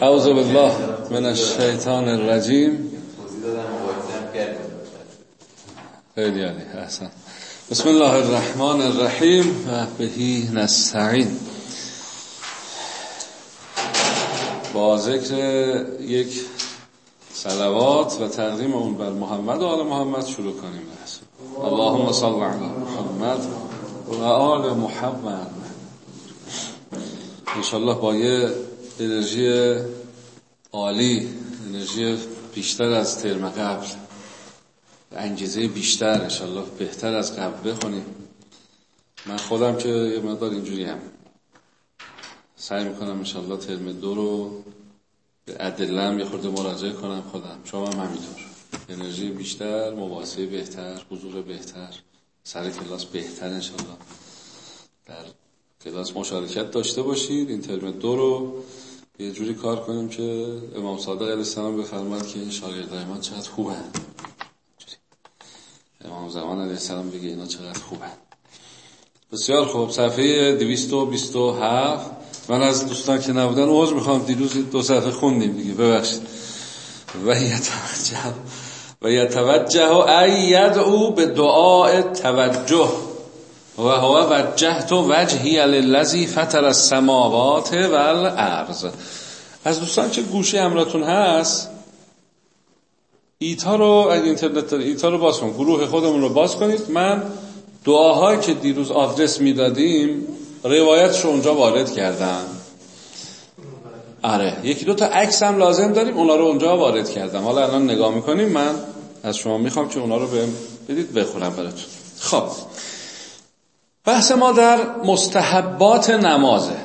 اعوذ بالله من الشیطان الرجیم. خیلی عالی احسن. بسم الله الرحمن الرحیم. و بهی نستعین. با ذکر یک صلوات و تقدیم اون بر محمد و آل محمد شروع کنیم. اللهم صل علی محمد و آل محمد. انشالله با یه انرژی عالی انرژی بیشتر از ترم قبل. انگیزه بیشتر انشالله بهتر از قبل بخونیم. من خودم که یه مقدار اینجوری هم. سعی می‌کنم انشالله ترم دو رو به عدلم یه خورده مراجعه کنم خودم. شما هم همینطور. انرژی بیشتر مباحثه بهتر حضور بهتر سر کلاس بهتر انشالله در کلاس مشارکت داشته باشید. این ترم دو رو یه جوری کار کنیم که امام صادق علیه السلام بفرماد که شاگردای ما چقدر خوبه. امام زمان علیه السلام بگه اینا چقدر خوبه. بسیار خوب. صفحه 227 من از دوستان که نبودن عذر می‌خوام. دیروز دو صفحه خوندیم دیگه. ببخشید. و یتوجه و یتوجه ای یدعو به دعاء توجه. و هو وجهت وجهی للذی فطر السماوات والارض از دوستان که گوشی امراتون هست ایتا رو اگه اینترنت ایتا رو باز کن. گروه خودمون رو باز کنید. من دعاهایی که دیروز آدرس می‌دادیم روایتش رو اونجا وارد کردم. آره یکی دو تا عکس هم لازم داریم اونا رو اونجا وارد کردم. حالا الان نگاه می‌کنیم. من از شما می‌خوام که اونا رو بهم بدید بخونم براتون. خب. بحث ما در مستحبات نمازه.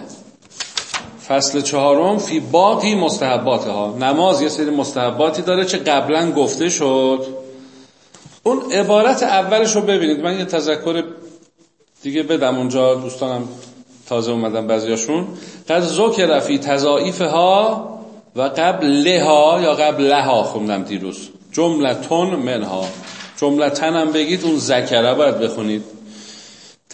فصل چهارم فی باقی مستحبات ها نماز یه سری مستحباتی داره چه قبلا گفته شد. اون عبارت اولش رو ببینید. من یه تذکر دیگه بدم اونجا. دوستانم تازه اومدن بعضیاشون. قد ذکر فی تضاعیف ها و قبل لها یا قبل لها خوندم دیروز. جملتون منها. جملتن هم بگید اون ذکره باید بخونید.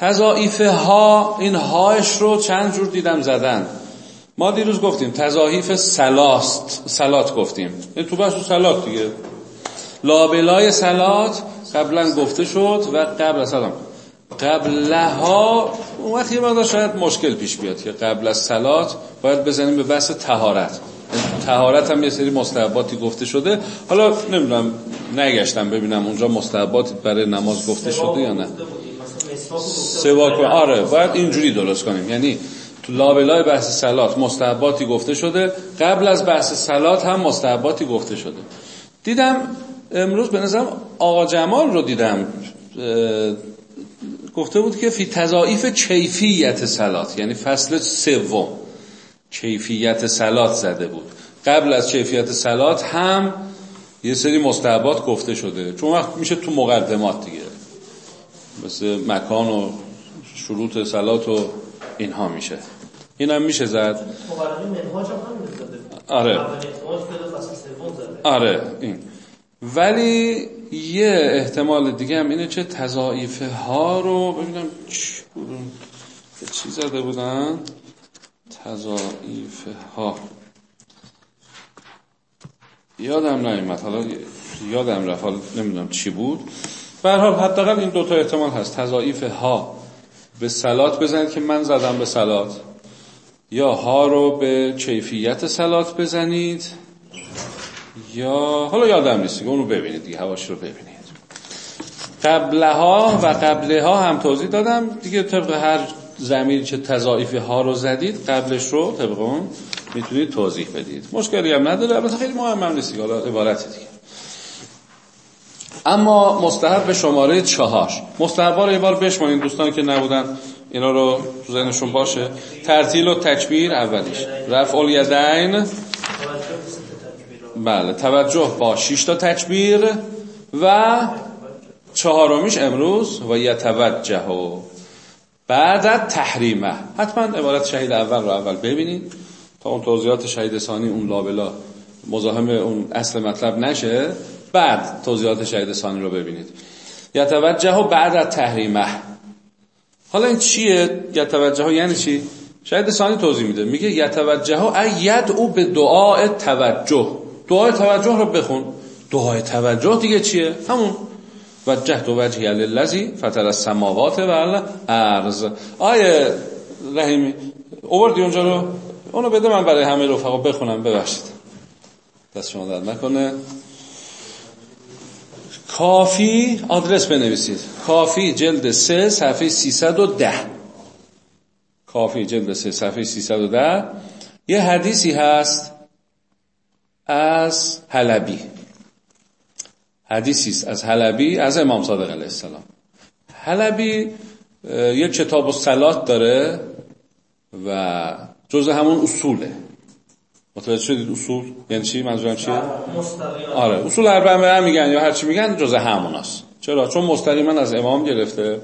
تضاعیف ها این هاش رو چند جور دیدم زدن. ما دیروز گفتیم تضاعیف سلاست سلات گفتیم. این تو بحث سلات دیگه. لابلای سلات قبلا گفته شد و قبل سلام. قبل لها اون وقت یه مقدار شاید مشکل پیش بیاد که قبل از سلات باید بزنیم به بحث تهارت تهارت هم یه سری مستحباتی گفته شده. حالا نمی‌دونم نگشتم ببینم اونجا مستحباتی برای نماز گفته شده یا نه. سواک آره باید اینجوری درست کنیم. یعنی تو لابلای بحث سلات مستحباتی گفته شده. قبل از بحث سلات هم مستحباتی گفته شده. دیدم امروز به نظرم آقا جمال رو دیدم گفته بود که فی تضاعیف کیفیت سلات یعنی فصل سوم کیفیت سلات زده بود. قبل از کیفیت سلات هم یه سری مستحبات گفته شده. چون وقت میشه تو مقدمات دیگه. مثل مکان و شروط سلات و اینها میشه. این هم میشه زد آره. آره این. ولی یه احتمال دیگه هم اینه چه تضاعیفه ها رو ببینم چی زده بودن؟ تضاعیفه ها. یادم نایمد حالا یادم رفت. حالا نمی‌دونم چی بود. به حال حداقل این دوتا احتمال هست. تضاعیف ها. به سلات بزنید که من زدم به سلات. یا ها رو به کیفیت سلات بزنید یا حالا یادم نیست که اونو ببینید دیگه هواش رو ببینید. قبلها و قبلها هم توضیح دادم. دیگه طبق هر زمین چه تضاعیف ها رو زدید قبلش رو طبق اون می‌تونید توضیح بدید. مشکلی هم نداره. البته خیلی مهم هم نیست حالا عبارت دیگه. اما مستحب به شماره چهار. مستحب رو یه بار بشمانید دوستانی که نبودن اینا رو تو ذهنشون باشه. ترتیل و تکبیر اولیش. رفع الیدین. بله توجه با 6 تا تکبیر و چهارمیش امروز و یتوجه. بعد تحریمه. حتما عبارت شهید اول رو اول ببینید تا اون توضیحات شهید ثانی اون لابلا مزاحم اون اصل مطلب نشه. بعد توضیحات شهید ثانی رو ببینید. یتوجه بعد تحریمه. حالا این چیه؟ یتوجه یعنی چی؟ شاید ثانی توضیح میده. میگه یتوجه ید او به دعای توجه. دعای توجه رو بخون. دعای توجه دیگه چیه؟ همون. وجه تو وجهی للذی فطر السماوات و ارز آیه رحیمی اووردی اونجا رو؟ اونو بده من برای همه رفقا بخونم ببخشید. دست شما درد نکنه. کافی آدرس بنویسید. کافی جلد سه صفحه 310 کافی جلد سه صفحه 310 یه حدیثی هست از حلبی. حدیثی از حلبی از امام صادق علیه السلام. حلبی یه کتاب و سلات داره و جز همون اصوله. متوجه شدید اصول؟ یعنی چی؟ منظورم چیه؟ آره. اصول اربعه هم میگن یا هر چی میگن جز هموناست چرا؟ چون مستقیما از امام گرفته.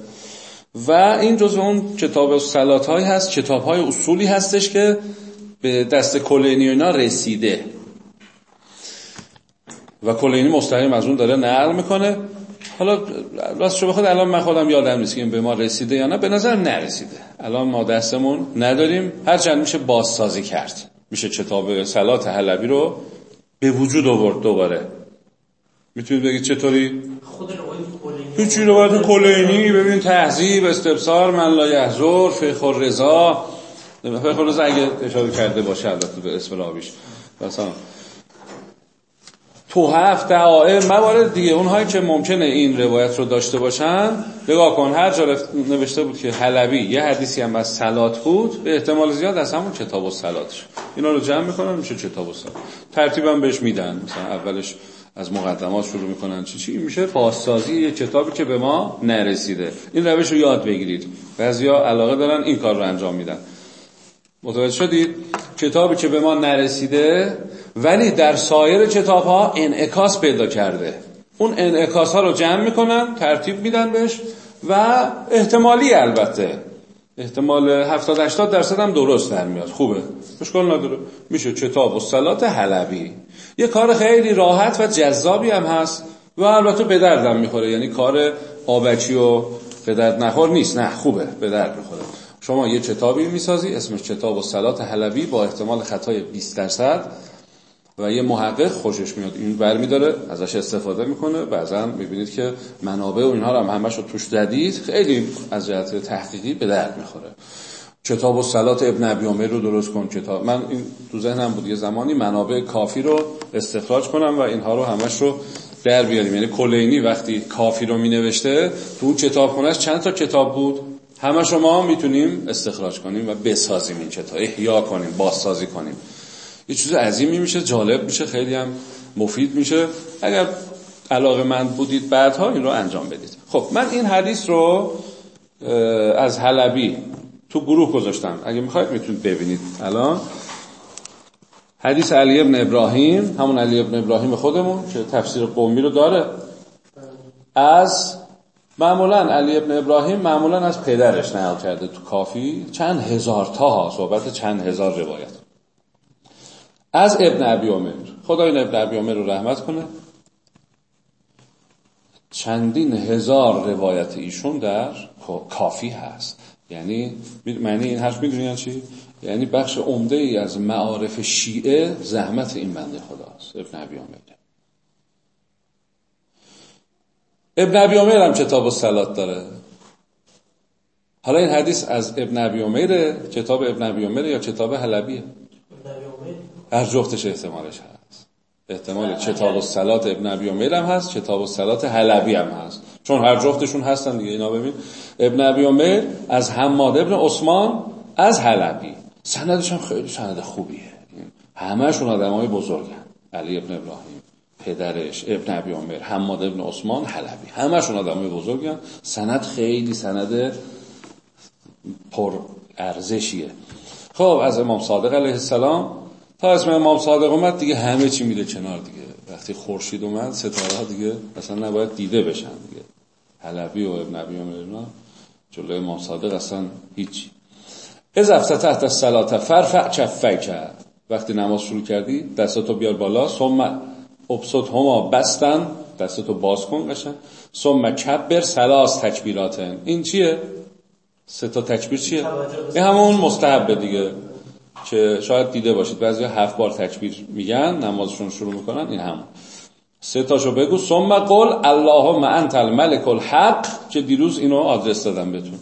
و این جز اون کتاب سلات های هست کتاب های اصولی هستش که به دست کلینی و اینا رسیده. و کلینی مستقیم از اون داره نقل می‌کنه. حالا راست شو بخواد الان من خودم یادم نیست که این به ما رسیده یا نه. به نظر نرسیده. الان ما دستمون نداریم. هرچند میشه بازسازی کرد. میشه کتاب سلات حلبی رو به وجود آورد دوباره. می‌تونید بگید چطوری؟ هیچی روایت کلینی ببین تهذیب استبصار من لا یحضر فقه الرضا. فقه الرضا اگه اشاره کرده باشه البته به اسم راویش. مثلا تو هفت دعائم موارد دیگه اونهایی که ممکنه این روایت رو داشته باشن نگاه کن هر جا نوشته بود که حلبی یه حدیثی هم از سلات بود به احتمال زیاد از همون کتاب و سلاتش. اینا رو جمع می‌کنن میشه کتاب و سلات. ترتیبم بهش میدن مثلا اولش از مقدمات شروع می‌کنن چی چی؟ میشه پاسسازی یه کتابی که به ما نرسیده. این روش رو یاد بگیرید. بعضیا علاقه دارن این کار رو انجام میدن. متوجه شدید؟ کتابی که به ما نرسیده ولی در سایر کتاب ها انعکاس پیدا کرده. اون انعکاس ها رو جمع می‌کنن ترتیب میدن بهش و احتمالی البته. احتمال 70 80 درصد هم درست در میاد. خوبه. مشکل نداره. میشه کتاب و سلات حلبی. یه کار خیلی راحت و جذابی هم هست و البته به دردم می‌خوره. یعنی کار آبچی و به درد نخور نیست. نه خوبه. به درد می‌خوره. شما یه کتابی می‌سازی اسمش کتاب و سلات حلبی با احتمال خطای 20 درصد و یه محقق خوشش میاد. این برمیداره ازش استفاده می‌کنه. بعضا می‌بینید که منابع و اینها رو هم همش رو توش دادید خیلی از جهت تحقیقی به درد می‌خوره. کتاب و سلات ابن ابی رو درست کن. کتاب من این تو ذهنم بود یه زمانی منابع کافی رو استخراج کنم و اینها رو همش رو در بیاریم. یعنی کلینی وقتی کافی رو می نوشته تو اون کتاب چند تا کتاب بود؟ همه شما می‌تونیم استخراج کنیم و بسازیم این کتاب. احیا کنیم بازسازی کنیم. یه چیز عظیمی میشه جالب میشه خیلی هم مفید میشه. اگر علاقه من بودید بعدها این رو انجام بدید. خب من این حدیث رو از حلبی تو گروه گذاشتم. اگه می‌خواید می‌تونید ببینید الان. حدیث علی ابن ابراهیم همون علی ابن ابراهیم خودمون که تفسیر قومی رو داره. از معمولا علی ابن ابراهیم معمولا از پدرش نقل کرده تو کافی چند هزار تا ها صحبت چند هزار روایت. از ابن ابی عمر. خدا این ابن ابی عمر رو رحمت کنه. چندین هزار روایت ایشون در کافی هست. یعنی معنی این حرف می‌دونی یعنی چی؟ یعنی بخش عمده ای از معارف شیعه زحمت این بنده خداست ابن ابی عمر. ابن ابی عمر هم کتاب و سلات داره. حالا این حدیث از ابن ابی عمره کتاب ابن ابی عمره یا کتاب حلبیه هر جفتش احتمالش هست. احتمال کتاب و سلات ابن ابی عمر هم هست کتاب و سلات حلبی هم هست. چون هر جفتشون هستن دیگه اینا ببین. ابن ابی عمر از حماد ابن عثمان از حلبی. سندش هم خیلی سند خوبیه. همهشون آدمای بزرگن. علی ابن ابراهیم. پدرش ابن ابی عمر حماد ابن عثمان حلبی. همهشون آدمای بزرگن. سند خیلی سند پر ارزشیه خب از امام صادق علیه السلام. تا اسم امام صادق اومد دیگه همه چی میره کنار دیگه. وقتی خورشید اومد ستاره ها دیگه اصلا نباید دیده بشن دیگه. حلبی و ابن ابی عمر جلوی امام صادق اصلا هیچی. از تحت الصلاه فرفع چفک وقتی نماز شروع کردی دستاتو بیار بالا ثم ابسط هما بستن دستتو باز کن قشن ثم کبر سلاس تکبیراتن این چیه؟ سه تا تکبیر چیه؟ این همون مستحبه دیگه که شاید دیده باشید. بعضی هفت بار تکبیر میگن نمازشون شروع می‌کنن این همون. سه تاشو بگو. ثم قل اللهم انت الملك الحق که دیروز اینو آدرس دادم بهتون.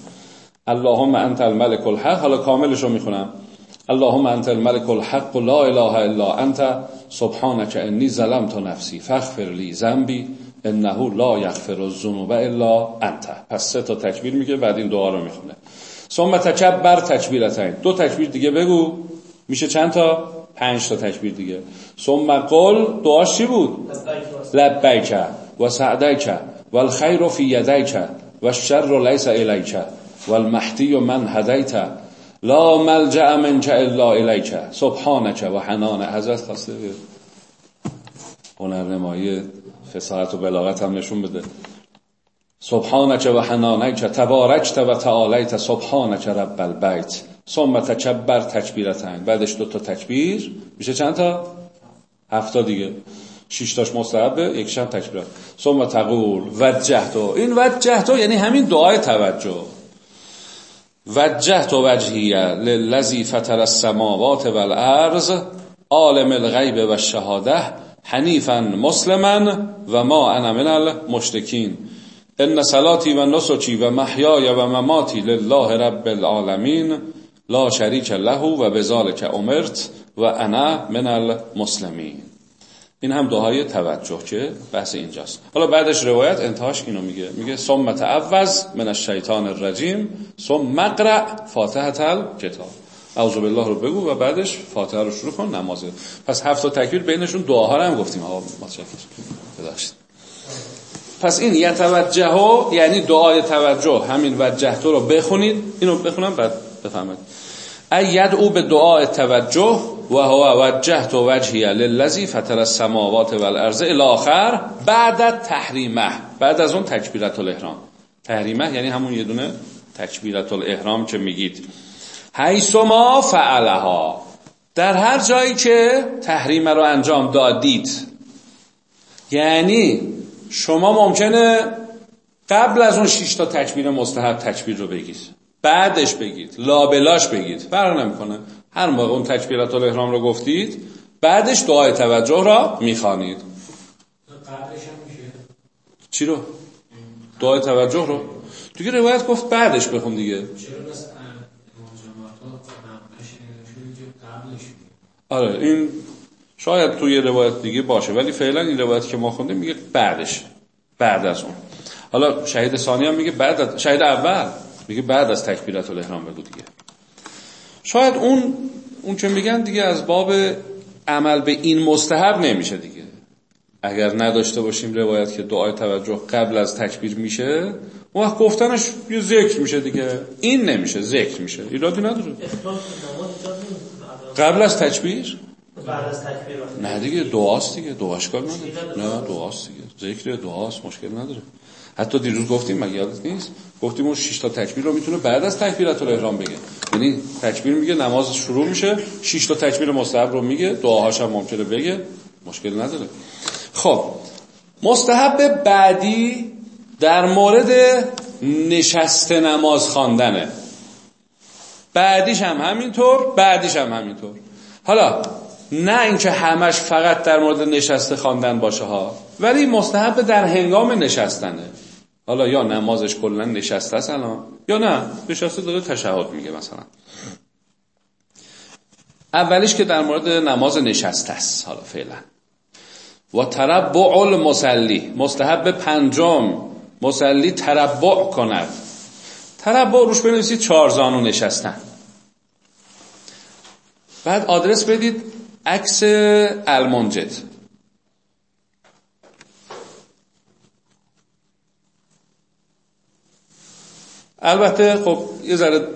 اللهم انت الملك الحق حالا کاملش رو می‌خونم. اللهم انت الملك الحق لا اله الا انت سبحانك انی ظلمت نفسی فاغفر لی ذنبی انه لا یغفر الذنوب الا انت. پس سه تا تکبیر میگه بعد این دعا رو می‌خونه. ثم تکبر تکبیرتین. دو تکبیر دیگه بگو. میشه چند تا؟ پنج تا تکبیر دیگه. ثم قل دعاش چی بود؟ لبیک و سعدیک و الخیر فی یدیک و الشر لیس الیک و المحتی من هدیت. لا ملجع منک الا الیک سبحانک و حنان. حضرت خواسته؟ هنرنمایی فساحت و بلاغت هم نشون بده. سبحانک و حنانک تبارکت و تعالیت. سبحانک رب البیت. ثم تکبر تکبیرتن. بعدش دو تا تکبیر. میشه چند تا؟ هفتا دیگه. شش تاش مستحبه یک تکبیرات. ثم تقول وجهتو این وجهتو یعنی همین دعای توجه. وجهت وجهی للذی فطر السماوات والارض عالم الغیب و الشهاده حنیفا مسلما و ما انا من المشرکین. ان صلاتی و نسکی و محیای و مماتی لله رب العالمین لا شریک له و بذالک امرت و انا من المسلمین. این هم دعای توجه که بحث اینجاست. حالا بعدش روایت انتهاش اینو میگه. میگه ثم تعوذ من الشیطان الرجیم ثم مقرع فاتحه الکتاب. اعوذ بالله رو بگو و بعدش فاتحه رو شروع کن نمازه پس هفت تا تکبیر بینشون دعاها رو هم گفتیم. آقا متشکرم. پس این یتوجه یعنی دعای توجه. همین وجهت رو بخونید. اینو بخونم بعد بفهمید اید او به دعای توجه و هو وجهت وجهی للذی فطر السماوات والارض الى آخر بعد تحریمه بعد از اون تکبیرت الاحرام. تحریمه یعنی همون یه دونه تکبیرت الاحرام که میگید. حیث ما فعلها. در هر جایی که تحریمه رو انجام دادید. یعنی شما ممکنه قبل از اون شش تا تکبیر مستحب تکبیر رو بگید. بعدش بگید. لابلاش بگید. فرق نمی‌کنه. هر موقع اون تکبیرات الاحرام رو گفتید بعدش دعای توجه را می‌خوانید. چی رو؟ دعای توجه رو. دیگه روایت گفت بعدش بخون دیگه. آره این شاید توی روایت دیگه باشه ولی فعلا این روایت که ما خوندیم میگه بعدش بعد از اون. حالا شهید ثانی هم میگه بعد از شهید اول میگه بعد از تکبیرات الاحرام بگو دیگه. شاید اون اون که میگن دیگه از باب عمل به این مستحب نمیشه دیگه. اگر نداشته باشیم روایت که دعای توجه قبل از تکبیر میشه اون وقت گفتنش یه ذکر میشه دیگه. این نمیشه ذکر میشه. ایرادی نداره. قبل از تکبیر؟ بعد از تکبیر. نه دیگه دعاست دیگه. دعاش کار نداره. نه دعاست دیگه. ذکر دعاست مشکل نداره. حتی دیروز گفتیم مگه یادت نیست؟ گفتیم اون 6 تا تکبیر رو می‌تونه بعد از تکبیرات الاحرام بگه. یعنی تکبیر میگه نماز شروع میشه 6 تا تکبیر مستحب رو میگه دعاهاش هم ممکنه بگه. مشکل نداره. خب مستحب بعدی در مورد نشست نماز خواندنه. بعدیش هم همینطور بعدیش هم همینطور. حالا نه اینکه همش فقط در مورد نشسته خواندن باشه ها ولی مستحب در هنگام نشستنه. حالا یا نمازش کلا نشسته است الان یا نه نشسته داره تشهد میگه مثلا. اولیش که در مورد نماز نشسته است حالا فعلا. و تربع المصلی مستحب پنجم مسلی تربع کند. تربع روش بنویسید چهار زانو نشستن. بعد آدرس بدید عکس المنجد. البته خب یه ذره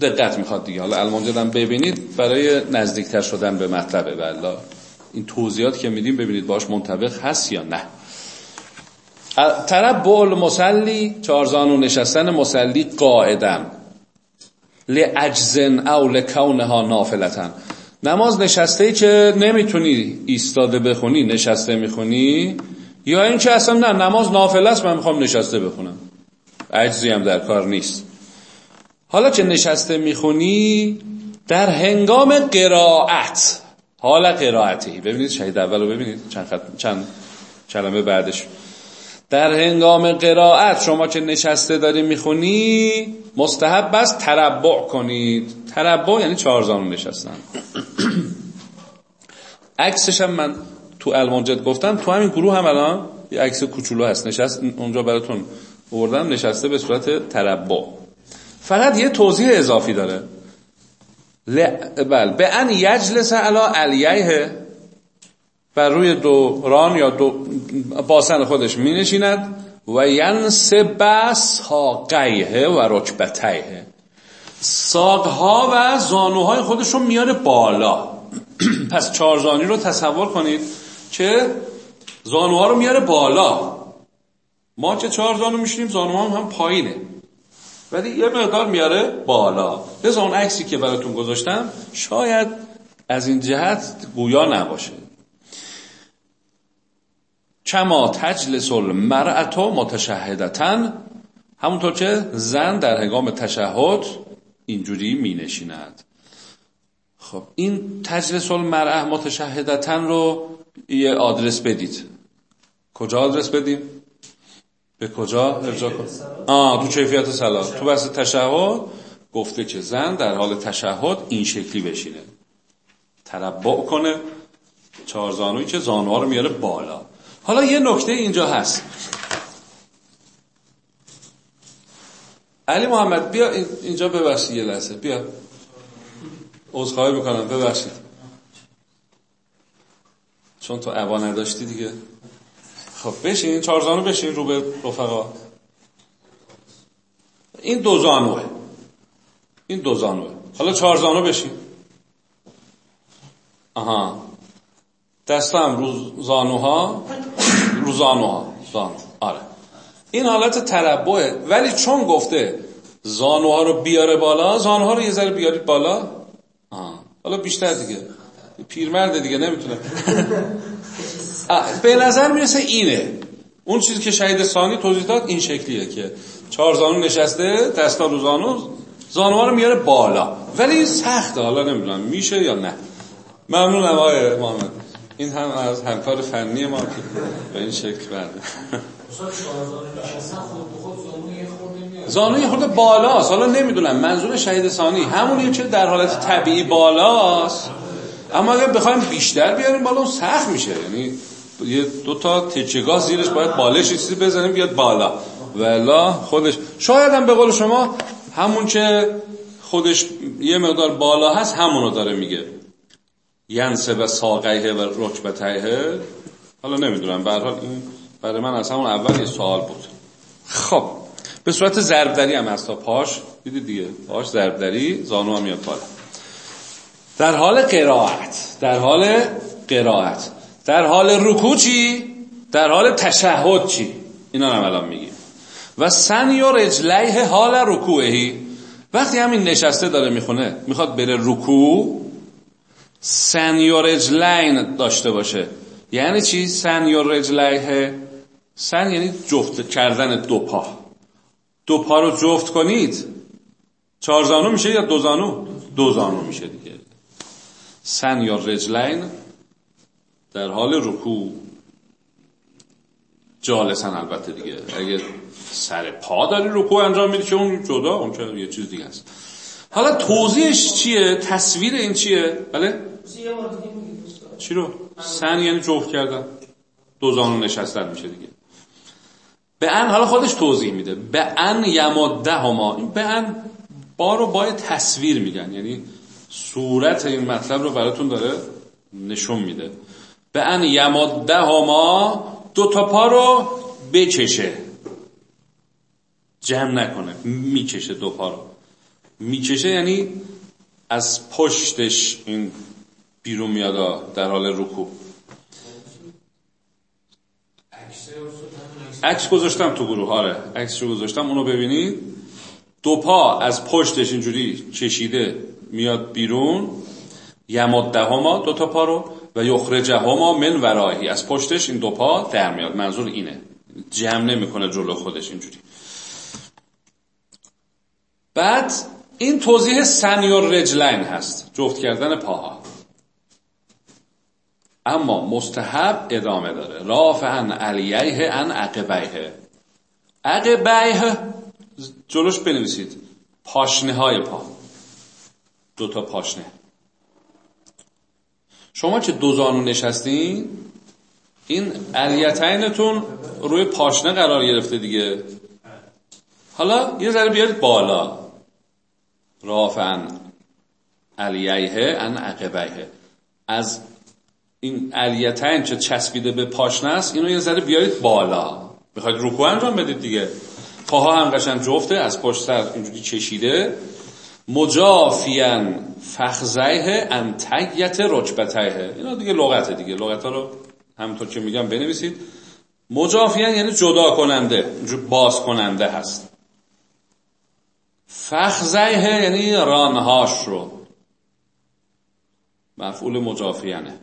دقت می‌خواد دیگه. حالا المنجد هم ببینید برای نزدیکتر شدن به مطلبه بلا این توضیحات که میدیم ببینید باش منطبق هست یا نه. طرف بول مسلی چارزانو نشستن مسلی قاعدن لعجزن او لکونها نافلتن نماز نشسته ای که نمی‌تونی ایستاده بخونی نشسته می‌خونی یا اینکه اصلا نه نماز نافله است من می‌خوام نشسته بخونم. عجزی هم در کار نیست. حالا که نشسته می‌خونی؟ در هنگام قرائت. حال قرائتی. ببینید شهید اول رو ببینید. چند, خط... چند کلمه بعدش. در هنگام قرائت شما که نشسته داری می‌خونی؟ مستحب است تربع کنید. تربع یعنی چهارزانو نشستن. عکسش هم من تو المنجد گفتم. تو همین گروه هم الان یه عکس کوچولو هست. نشست اونجا براتون بردم نشسته به صورت تربع. فقط یه توضیح اضافی داره. بل به ان یجلس علا علیه بر روی دوران یا دو باسن خودش می نشیند و ینسب ساقیه و رکبتیه. ساقها و زانوهای خودش رو میاره بالا. پس چارزانی رو تصور کنید که زانوها رو میاره بالا. ما که چهار زانو میشینیم زانوها هم, هم پایینه. ولی یه مقدار میاره بالا. لذا اون عکسی که براتون گذاشتم شاید از این جهت گویا نباشه. کما تجلس المرأت متشهدتن همونطور که زن در هنگام تشهد اینجوری می نشیند خب این تجلس المرأه متشهدتن رو یه آدرس بدید. کجا آدرس بدیم؟ به کجا؟ ارجاع کن؟ آه تو کیفیت سلات تو بحث تشهد گفته که زن در حال تشهد این شکلی بشینه. تربع کنه. چهار زانوی که زانوها رو میاره بالا. حالا یه نکته اینجا هست. علی محمد بیا اینجا ببخشید یه لحظه. بیا. عذرخواهی می‌کنم ببخشید. چون تو عبا نداشتی دیگه. خب بشین چهار بشین رو به رفقا. این دو زانوه. این دو زانوه. حالا چهار زانو بشین. آها. دستم رو زانوها. رو زانوها. زانو. آره. این حالت تربعه ولی چون گفته زانوها رو بیاره بالا زانوها رو یه ذره بیارید بالا. آه. حالا بیشتر دیگه. پیرمرد دیگه نمی‌تونه. به نظر می‌رسه اینه. اون چیزی که شهید ثانی توضیح داد این شکلیه که چهار زانو نشسته دستا رو زانو زانوها رو میاره بالا. ولی سخته حالا نمی‌دونم میشه یا نه. ممنونم آقای محمد. این هم از همکار فنی ما که به این شکل برده زانوی خورده بالاست. حالا نمی‌دونم منظور شهید ثانی همونی که در حالت طبیعی بالاست. اما اگر بخوایم بیشتر بیاریم بالا اون سخت میشه. یعنی یه دو تا تچگاه زیرش باید بالش چیزی بزنیم بیاد بالا. ولا خودش شاید هم به قول شما همون که خودش یه مقدار بالا هست همونو داره میگه. ینسه و ساقیه و رکبتیه. حالا نمی‌دونم به این برای من از همون اول یه سوال بود. خب به صورت ضربدری هم هست تا پاش. دیدید دیگه پاش ضربدری زانو هم میاد بالا. در حال قرائت در حال قرائت. در حال رکوع چی؟ در حال تشهد چی؟ اینا هم الان میگیم و سن یا رجلیه حال رکوعهی. وقتی همین نشسته داره می‌خونه می‌خواد بره رکوع سن یا رجلین داشته باشه. یعنی چی؟ سن یا رجلیه سن یعنی جفت کردن دو پا. دو پا رو جفت کنید. چهار زانو میشه یا دو زانو؟ دو زانو میشه دیگه. سن یا رجلین در حال رکوع. جالسن البته دیگه. اگه سر پا داری رکوع انجام میدی که اون جدا اون که یه چیز دیگه است. حالا توضیحش چیه؟ تصویر این چیه؟ بله؟ چی رو؟ سن یعنی جفت کردن. دو زانو نشستن میشه دیگه. به ان حالا خودش توضیح میده. به ان یماده هما. این به ان با رو باید تصویر میگن. یعنی صورت این مطلب رو براتون داره نشون میده. به ان یماده هما دو تا پا رو بکشه جمع نکنه می‌کشه دو پا رو. می‌کشه یعنی از پشتش این بیرون میاد در حال رکوع. عکس گذاشتم تو گروه آره. عکس رو گذاشتم اونو ببینید. دو پا از پشتش اینجوری کشیده. میاد بیرون. یمده هما دو تا پا رو و یخرجه هما من ورایی از پشتش این دو پا در میاد. منظور اینه. جمع نمی‌کنه جلو خودش اینجوری. بعد این توضیح سنیور رجلین هست. جفت کردن پاها. اما مستحب ادامه داره. رافعن علیه ان عقبیه. عقبیه. جلوش بنویسید. پاشنه های پا. دو تا پاشنه. شما که دو زانو نشستین؟ این علیتینتون روی پاشنه قرار گرفته دیگه. حالا یه ذره بیارید بالا. رافعن علیه ان عقبیه. از این علیتین چه چسبیده به پاشنه است اینو یه ذره بیارید بالا. می‌خواید رکوع انجام بدید دیگه. پاها هم قشنگ جفته از پشت سر اینجوری چشیده. مجافیان فخزیه انتیت رجبتیه. اینا دیگه لغته دیگه. لغت ها رو همونطور که میگم بنویسید. مجافیان یعنی جدا کننده باز کننده هست. فخزیه یعنی رانهاش رو. مفعول مجافیانه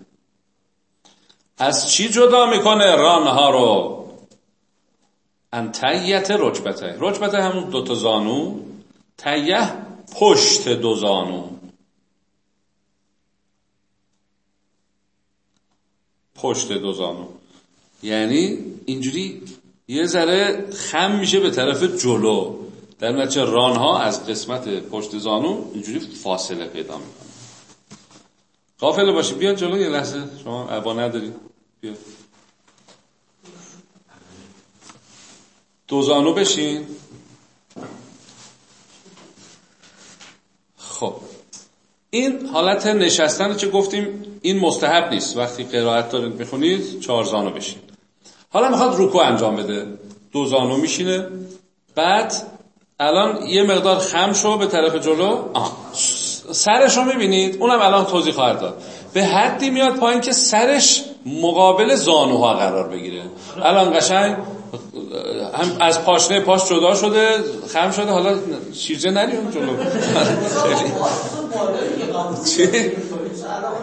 از چی جدا می‌کنه رانها رو؟ انتیت رجبته رجبته همون دوتا زانو. تیه پشت دو زانو. پشت دو زانو. یعنی اینجوری یه ذره خم میشه به طرف جلو. در نتیجه رانها از قسمت پشت زانو اینجوری فاصله پیدا می‌کنه. قافل باشی بیا جلو یه لحظه. شما عبا نداری. بیا. دو زانو بشین. خب این حالت نشستن چه گفتیم؟ این مستحب نیست. وقتی قرائت دارید می‌خونید چهار زانو بشین. حالا می‌خواد رکوع انجام بده. دو زانو میشینه. بعد الان یه مقدار خم شو به طرف جلو. سرش رو می‌بینید؟ اونم الان توضیح خواهد داد. به حدی میاد پایین که سرش مقابل زانوها قرار بگیره. الان قشنگ هم از پاشنه پاش جدا شده خم شده حالا شیرجه نری اون جلو؟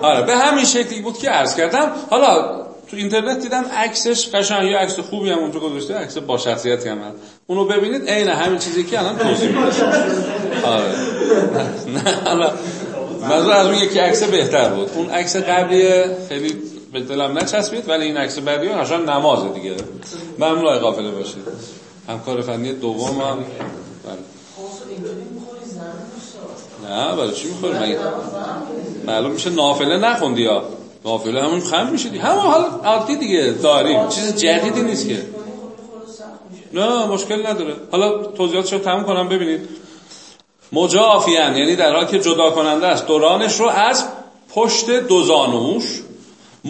آره به همین شکلی بود که عرض کردم. حالا تو اینترنت دیدم عکسش قشنگ یه عکس خوبی هم اونجا گذاشته عکس با شخصیتی هم. هست اونو ببینید عین همین چیزی که الان توضیح میده آره. نه حالا از اون یکی عکس بهتر بود. اون عکس قبلی خیلی به دلم نچسبید ولی این عکس بعدی قشنگ نمازه دیگه. ممنون قافله باشید. همکار فنی دوم هم. بله. نه برای چی می‌خوری؟ مگه معلوم میشه نافله نخوندی یا نافله همون خم میشه دیگه همون حال عادی دیگه داریم چیز جدیدی نیست که. نه مشکل نداره. حالا توضیحاتش رو تموم کنم ببینید. مجافیان یعنی در حال که جدا کننده است. دورانش رو از پشت دو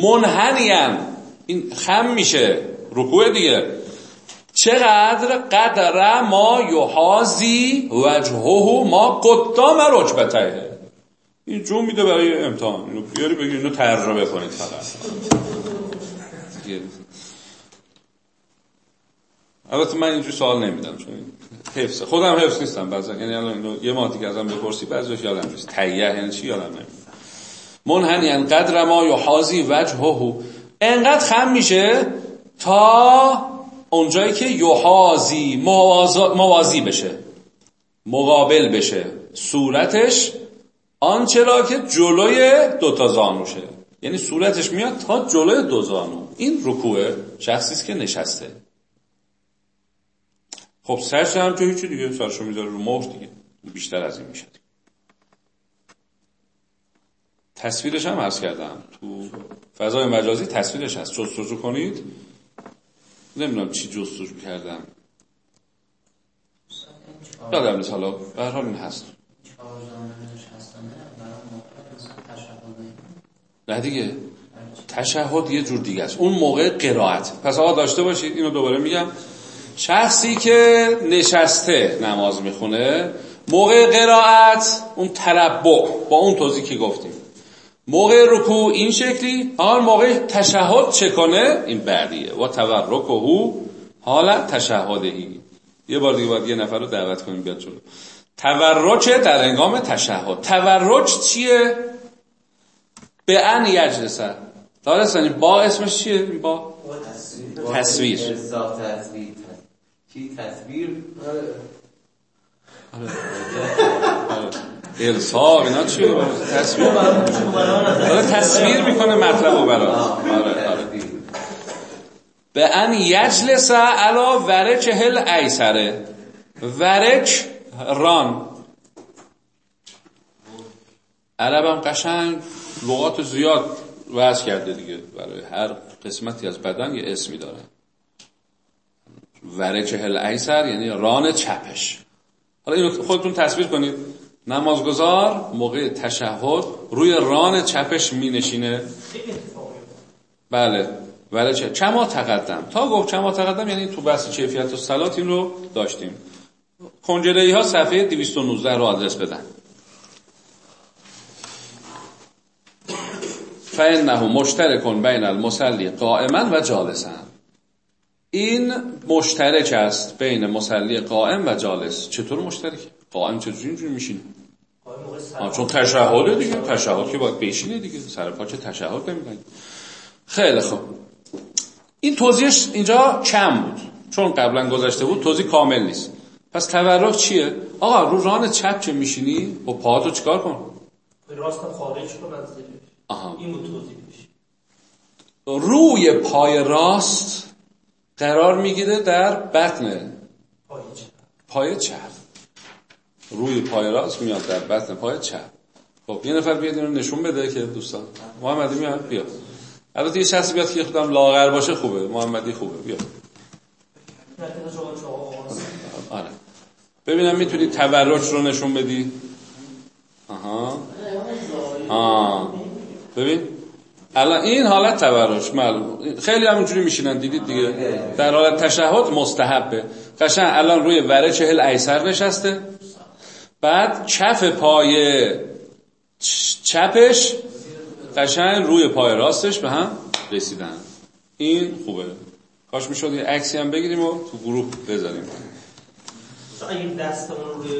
منحنیان این خم میشه. رکوع دیگه. چقدر قدر ما یحازی وجهه ما قدام رجبته این جون میده برای امتحان. اینو بیاری بگی اینو ترجمه کنید فقط. البته من اینجور سوال نمیدم چون حفظه خودم حفظ نیستم بعضا یعنی الان یه ماه دیگه ازم بپرسی بعضیش یادم نیست. تیه یعنی چی؟ یادم منحنی قدر ما یحازی وجهه انقدر خم میشه تا اونجایی که یحازی موازی بشه. مقابل بشه. صورتش آنچه را که جلوی دوتا زانوشه یعنی صورتش میاد تا جلوی دو زانو. این رکوع شخصی که نشسته. خب سرش هم که هیچی دیگه؟ سرشو می‌ذاره رو مهر دیگه. بیشتر از این میشه. تصویرش هم عرض کردم. تو فضای مجازی تصویرش هست. جستجو کنید. نمی‌دونم چی جستجو کردم. یادم نیست. حالا به حال این هست. نه دیگه. تشهد یه جور دیگه است. اون موقع قرائت. پس آقا داشته باشید. اینو دوباره میگم. شخصی که نشسته نماز می‌خونه موقع قرائت اون تربع. با اون توضیح که گفتیم. موقع رکوع این شکلی آن موقع تشهد چه کنه؟ این بعدیه. و تورکهو حالا تشهدهی یه بار دیگه باید یه نفر رو دعوت کنیم بیاد جلو. تورج در انگام تشهد. تورج چیه؟ به ان یجلسه. دارستانی با اسمش چیه؟ با تصویر. چی تصویر. الساق اینا چیه تصویر داره تصویر می‌کنه مطلب رو برات آره آره. به ان یجلس علا ورچ هل ایسره. ورچ ران. عربم قشنگ لغات زیاد وضع کرده دیگه. برای هر قسمتی از بدن یه اسمی داره. ورچ هل ایسر یعنی ران چپش. حالا اینو خودتون تصویر کنید. نمازگزار موقع تشهد روی ران چپش می نشینه بله. ولی چه چما تقدم. تا گفت چما تقدم یعنی تو بحث کیفیت و سلات این رو داشتیم. کنجله ها صفحه 219 رو آدرس بدن. فانه مشترک بین المصلی قائما و جالسا. این مشترک است بین مسلی قائم و جالس. چطور مشترک؟ قائم چطور اینجوری میشین؟ چون تشهده دیگه. تشهد که باید بشینه دیگه. سر پا چه تشهد نمیدن خیلی خوب. این توضیحش اینجا کم بود. چون قبلا گذشته بود توضیح کامل نیست. پس تورک چیه؟ آقا رو ران چپ چه میشینی و پاهاتو چیکار کن؟ راست خارج کن از این توضیح روی پای راست قرار می‌گیره در بطن پای چپ. روی پای راست میاد در بطن پای چپ. خب یه نفر بیاد اینو نشون بده که دوستان محمدی میاد بیا. البته یه شخصی بیاد که خودم لاغر باشه خوبه. محمدی خوبه. بیا. آره. ببینم می‌تونی تبرج رو نشون بدی. آها. آه. ببین. الان این حالت تبرج معلوم. خیلی همونجوری میشینن دیدید دیگه؟ در حالت تشهد مستحبه. قشنگ الان روی وره چهل ایسر نشسته. بعد کف پای چپش قشنگ روی پای راستش به هم رسیدن. این خوبه. کاش می‌شد یه عکسی هم بگیریم و تو گروه بذاریم. اگه دستمون روی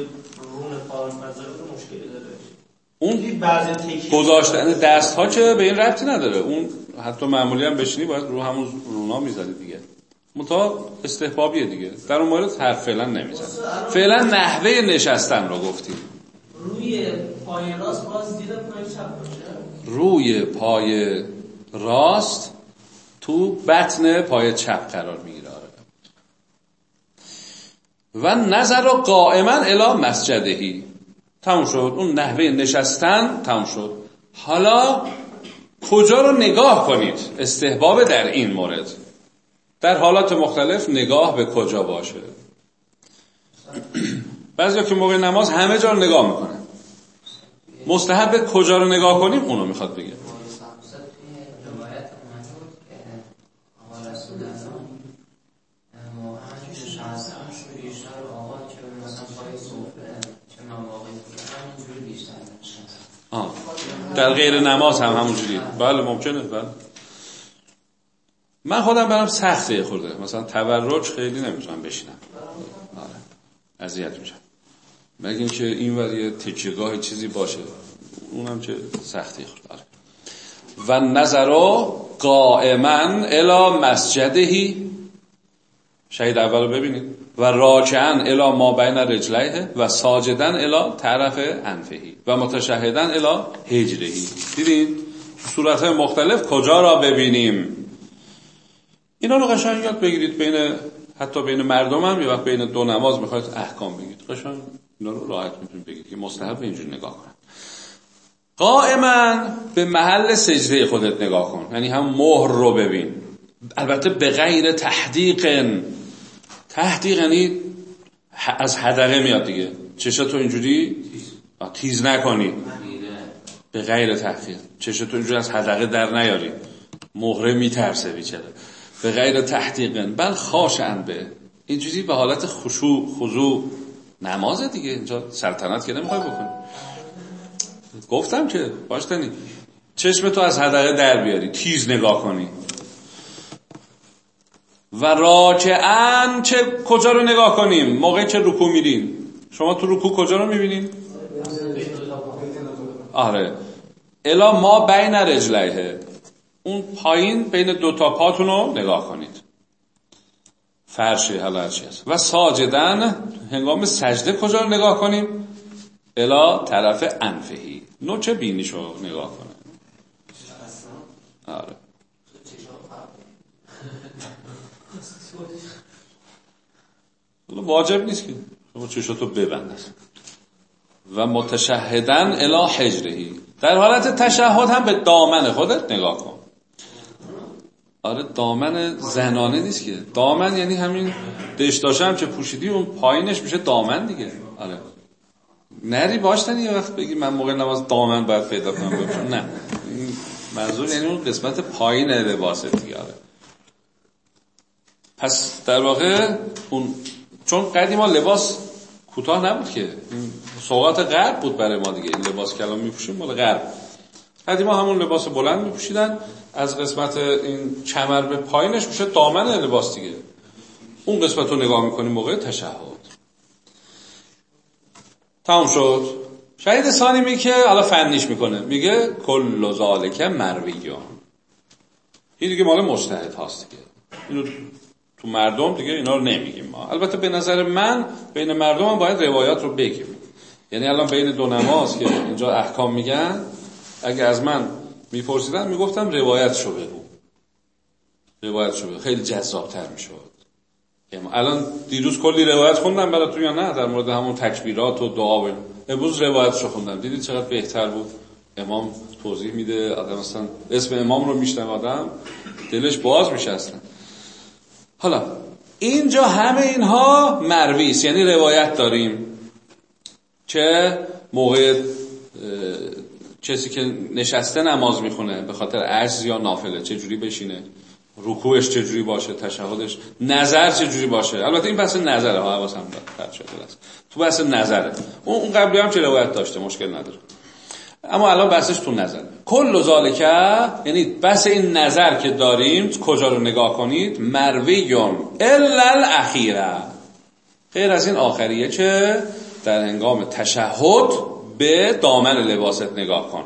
رون پای مشکلی اون گذاشتن دست ها که به این ربطی نداره. اون حتی معمولی هم بشینی باید رو همون رونا می‌زدی دیگه. متا استحبابیه دیگه. در اون مورد حرف فعلا نمیزن فعلا نحوه نشستن رو گفتیم. روی پای راست باز زیر پای چپ روی پای راست تو بطن پای چپ قرار می‌گیره. آره. و نظر قائما الی مسجدهی. تموم شد. اون نحوه نشستن تموم شد. حالا کجا رو نگاه کنید؟ استحباب در این مورد. در حالات مختلف نگاه به کجا باشه. بعضی که موقع نماز همه جا رو نگاه می‌کنن. مستحب کجا رو نگاه کنیم؟ اونو می‌خواد بگه. در غیر نماز هم همونجوری. بله ممکنه بله. من خودم برم سخته خورده. مثلا تورج خیلی نمی‌تونم بشینم. آره. اذیت میشم. مگه اینکه این ور یه تکیگاه چیزی باشه. اونم چه سختی خورده. آره. و نظر قائما الی مسجدهی شهید اول ببینید. و راکعن الا ما بین رجلیه و ساجدن الا طرف انفهی و متشهدن الا هجرهی. دیدین؟ صورت مختلف کجا را ببینیم؟ اینا رو قشنگ یاد بگیرید بین حتی بین مردم هم یه وقت بین دو نماز می‌خواید احکام بگید قشنگ اینا رو راحت می‌تونید بگید که مستحب اینجور نگاه کن قائما به محل سجده خودت نگاه کن. یعنی هم مهر رو ببین. البته به غیر تحدیق تحقیق یعنی از حدقه میاد دیگه. چشتو اینجوری؟ تیز نکنی. به غیر تحقیق. چشتو اینجوری از حدقه در نیاری؟ مهره میترسه بیچاره. به غیر تحقیق. بل خاشن به. اینجوری به حالت خشوع خضوع. نمازه دیگه. اینجا سلطنت که نمی‌خوای بکنی. گفتم که باشتنی چشم تو از حدقه در بیاری. تیز نگاه کنی. و راکعن چه کجا رو نگاه کنیم؟ موقعی که رکو میرین شما تو رکو کجا رو می‌بینین آره. الا ما بین رجلیه. اون پایین بین دو تا پاتون رو نگاه کنید. فرشی حالا هست؟ و ساجدن هنگام سجده کجا رو نگاه کنیم؟ الا طرف انفهی. نوچه بینیشو نگاه کنه. آره. واجب نیست که شما چشاتو ببند و متشهدن الا حجرهی. در حالت تشهد هم به دامن خودت نگاه کن. آره دامن زنانه نیست که. دامن یعنی همین دشتاشه هم که پوشیدی اون پایینش میشه دامن دیگه. آره. نری باشتن یه وقت بگی من موقع نماز دامن باید پیدا کنم نه. منظور یعنی اون قسمت پایین لباس دیگه. آره. پس در واقع اون چون قدیما لباس کوتاه نبود که. این سوغات غرب بود برای ما دیگه. این لباس که الان میپوشیم مال غرب. قدیما همون لباس بلند میپوشیدن. از قسمت این کمر به پایینش میشه دامن لباس دیگه. اون قسمت رو نگاه می‌کنیم موقع تشهد. تمام شد. شهید ثانی میگه که حالا فنیش می‌کنه. میگه کل ذالک مرویان. این دیگه مال مجتهد هاست دیگه. اینو تو مردم دیگه اینا رو نمیگیم ما. البته به نظر من بین مردم باید روایات رو بگیم. یعنی الان بین دو نماز که اینجا احکام میگن اگه از من میپرسیدن می‌گفتم روایت شو بگو. روایت شو بگو. خیلی جذابتر می‌شد. الان دیروز کلی روایت خوندم براتون یا نه؟ در مورد همون تکبیرات و دعا امروز روایت شو خوندم. دیدید چقدر بهتر بود؟ امام توضیح میده. آدم مثلا اسم امام رو میشنم آدم. دلش باز میشه اصلا حالا اینجا همه اینها مرویس یعنی روایت داریم. چه موقع کسی که نشسته نماز می‌خونه به خاطر عجز یا نافله چه جوری بشینه؟ رکوعش چه جوری باشه؟ تشهدش نظر چه جوری باشه؟ البته این بحث نظره ها حواسم است. تو بحث نظره. اون قبلی هم چه روایت داشته؟ مشکل نداره. اما الان بحثش تو نظر. کل ذالکه یعنی بحث این نظر که داریم کجا رو نگاه کنید؟ مرویون الا الاخیره. غیر از این آخریه چه در هنگام تشهد به دامن لباست نگاه کن.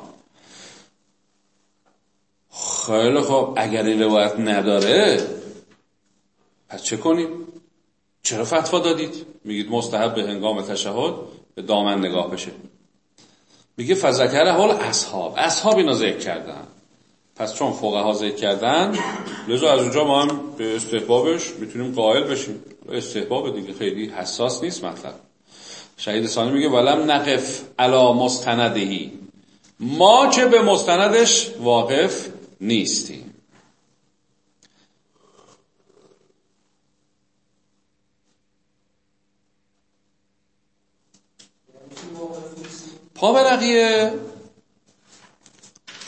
خیلی خب اگر این روایت نداره پس چه کنیم؟ چرا فتوا دادید؟ میگید مستحب به هنگام تشهد به دامن نگاه بشه. میگه فذکر حال اصحاب. اصحاب اینو ذکر کردن. پس چون فقها ذکر کردن لذا از اونجا ما هم به استحبابش می‌تونیم قائل بشیم. استحباب دیگه خیلی حساس نیست مطلب. شهید ثانی میگه ولم نقف علا مستندهی. ما چه به مستندش واقف نیستیم. پاورقیه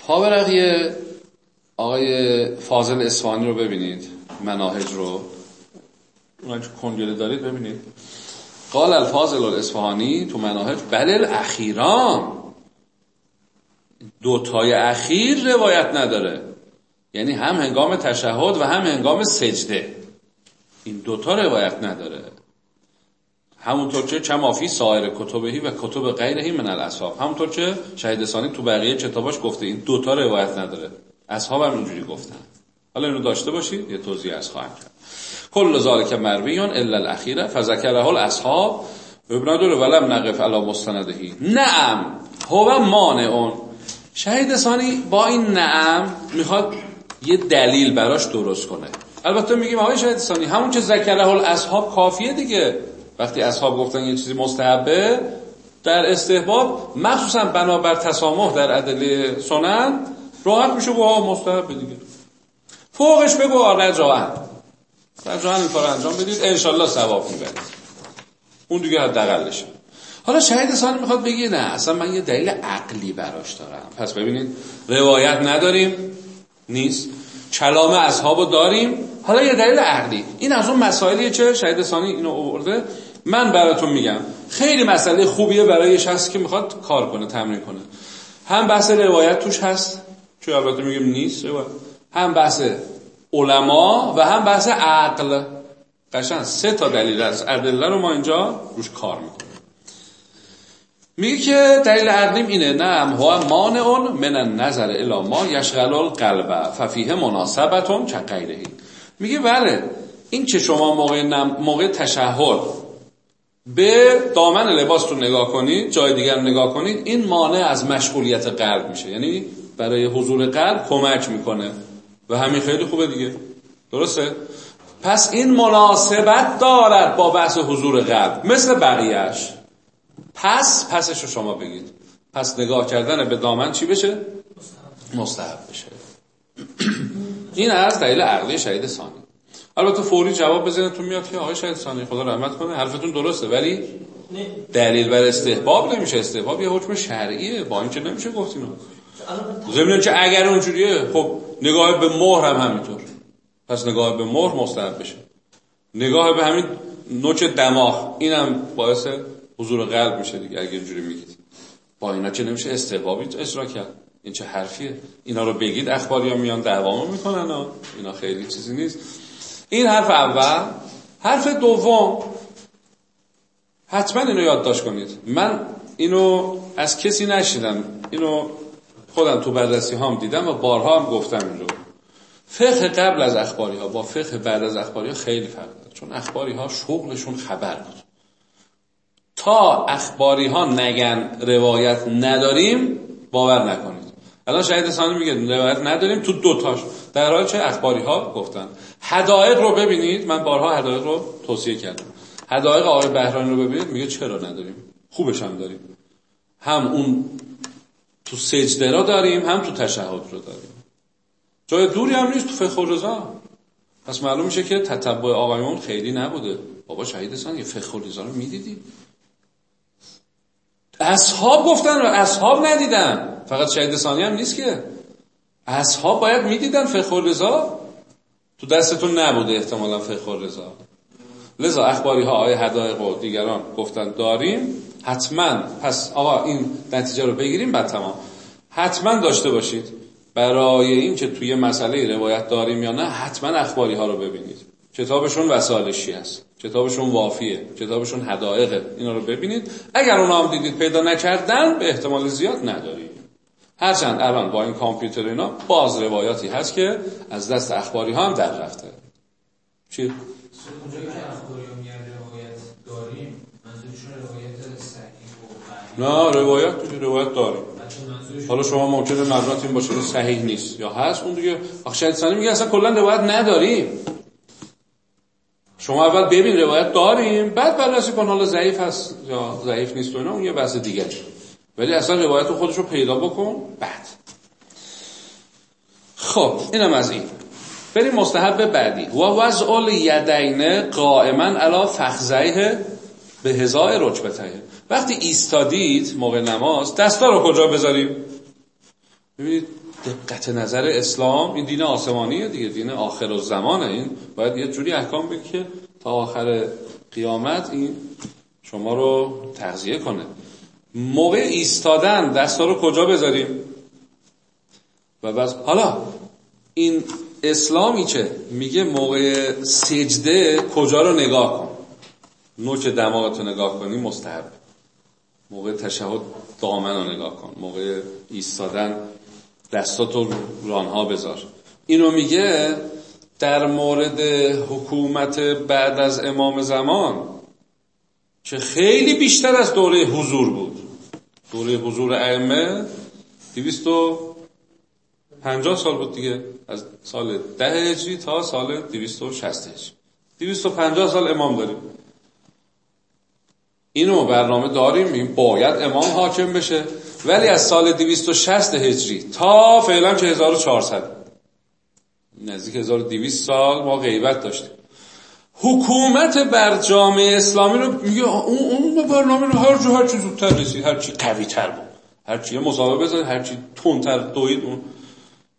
پاورقیه آقای فاضل اسفانی رو ببینید. مناهج رو. اون کنگره دارید ببینید. قال الفاظل الاصفهانی تو مناهج بل الاخیران. دوتای اخیر روایت نداره. یعنی هم هنگام تشهد و هم هنگام سجده. این دوتا روایت نداره. همونطور که چمافی سایر کتبهی و کتب غیرهی من الاصحاب. همونطور که شهید ثانی تو بقیه کتاباش گفته این دوتا روایت نداره. اصحاب هم اینجوری گفتن. حالا اینو داشته باشید یه توضیح از خواهم کرد. کل ذالک مرویون الا الاخیره فذکره الاصحاب. ابن دور ولم نقف علی مستندهی. نعم هو مانع شهید ثانی با این نعم می‌خواد یه دلیل براش درست کنه. البته میگیم آقای شهید ثانی همون که ذکره الاصحاب کافیه دیگه. وقتی اصحاب گفتن یه چیزی مستحبه در استحباب مخصوصا بنابر تسامح در ادله سنن راحت میشه گوه مستحب دیگه. فوقش بگو رجاعن. رجاعن این کار انجام بدید انشالله ثواب می‌برید اون دیگه حداقلشه حالا شهید ثانی می‌خواد بگه نه اصلا من یه دلیل عقلی براش دارم. پس ببینید روایت نداریم نیست. کلام اصحابو داریم. حالا یه دلیل عقلی. این از اون مسائلیه چه شهید ثانی اینو آورده من براتون میگم خیلی مسئله خوبیه برای شخصی که می‌خواد کار کنه تمرین کنه. هم بحث روایت توش هست چون البته میگم نیست روایت. هم بحث علما و هم بحث عقل. قشن سه تا دلیل از ادله رو ما اینجا روش کار می‌کنیم. میگه که دلیل عقلیم اینه نعم هو مانع من النظر الی ما یشغل القلب ففیه مناسبتون چه غیره میگه بله این که شما موقع, نم... موقع تشهد به دامن لباستون نگاه کنید جای دیگر نگاه کنید این مانع از مشغولیت قلب میشه. یعنی برای حضور قلب کمک می‌کنه. و همین خیلی خوبه دیگه. درسته؟ پس این مناسبت دارد با بحث حضور قلب. مثل بقیهش پس پسش رو شما بگید. پس نگاه کردن به دامن چی بشه؟ مستحب بشه. این از دلیل عقلی شهید ثانی. البته فوری جواب بزنتون میاد که آقای شهید ثانی خدا رحمت کنه حرفتون درسته ولی دلیل بر استحباب نمیشه. استحباب یه حکم شرعیه. با این که نمیشه گفت اینو. ضمن که اگر اونجوریه. خب نگاه به مهر هم همینطور. پس نگاه به مهر مستحب بشه. نگاه به همین نوچ دماغ. اینم باعث حضور قلب میشه دیگه اگر اینجوری میگید. با اینا که نمیشه استحبابی اجرا کرد. این چه حرفیه. اینا رو بگید اخباری ها میان دعوامو می‌کنن ها. اینا خیلی چیزی نیست. این حرف اول. حرف دوم. حتما اینو یادداشت کنید. من اینو از کسی نشیدم. اینو خودم تو بررسی هام دیدم و بارها هم گفتم این رو. فقه قبل از اخباری ها با فقه بعد از اخباری ها خیلی فرق داره. چون اخباری ها شغلشون خبر بود. تا اخباری ها نگن روایت نداریم باور نکنید. الان شهید ثانی میگه روایت نداریم. تو دوتاش در حال چه اخباری ها گفتن. حدائق رو ببینید. من بارها حدائق رو توصیه کردم. حدائق آقای بهرانی رو ببینید. میگه چرا نداریم؟ خوبش هم داریم. هم اون تو سجده را داریم هم تو تشهد رو داریم. جای دوری هم نیست تو فقه رضا. پس معلوم میشه که تتبع آقایون خیلی نبوده. بابا شهید ثانی فقه رضا رو می‌دیدیم اصحاب گفتن رو اصحاب ندیدن. فقط شهید ثانی هم نیست که. اصحاب باید می‌دیدن فقه رضا. تو دستتون نبوده احتمالا فقه رضا. لذا اخباری ها آیه حدائق و دیگران گفتن داریم. حتما پس آقا این نتیجه رو بگیریم بعد تمام. حتما داشته باشید. برای این که توی مسئله روایت داریم یا نه حتما اخباری ها رو ببینید. کتابشون وسالشی هست. کتابشون وافیه. کتابشون حدائقه اینا رو ببینید. اگر اونا هم دیدید پیدا نکردن به احتمال زیاد ندارید. هرچند الان با این کامپیوتر اینا باز روایاتی هست که از دست اخباری ها هم در رفته. چی؟ نه روایت توی روایت داریم. حالا شما ممکنه منظورت این باشه صحیح نیست. یا هست. اون دیگه آخه شهید ثانی میگه اصلا کلا روایت نداریم. شما اول ببین روایت داریم بعد بررسی کن حالا ضعیف هست یا ضعیف نیست و اینا اون یه بحث دیگه. ولی اصلا روایت خودش رو پیدا بکن بعد. خب اینم از این. بریم مستحب بعدی. و وضع الیدین قائما علی فخذیه به هزای رکبتیه. وقتی ایستادید موقع نماز دستا رو کجا بذاریم؟ ببینید دقت نظر اسلام این دین آسمانیه دیگه دین آخر و زمانه. این باید یه جوری احکام بگی که تا آخر قیامت این شما رو تغذیه کنه. موقع ایستادن دستا رو کجا بذاریم؟ و بس حالا این اسلامی که میگه موقع سجده کجا رو نگاه کن؟ نوک دماغتو نگاه کنی مستحب. موقع تشهد دامن رو نگاه کن. موقع ایستادن دستاتو رانها بذار. اینو میگه در مورد حکومت بعد از امام زمان که خیلی بیشتر از دوره حضور بود. دوره حضور ائمه دویست و پنجاه سال بود دیگه از سال ده هجری تا سال دویست و شست هجری. دویست و پنجاه سال امام داریم. اینو برنامه داریم این باید امام حاکم بشه. ولی از سال 260 هجری تا فعلا که 1400 نزدیک 1200 سال ما غیبت داشتیم. حکومت بر جامعه اسلامی رو میگه اون اون برنامه رو هر جو هر چی زودتر رسید هر چی قوی تر بود. هر چی مسابقه بزنید هر چی تندتر دوید اون.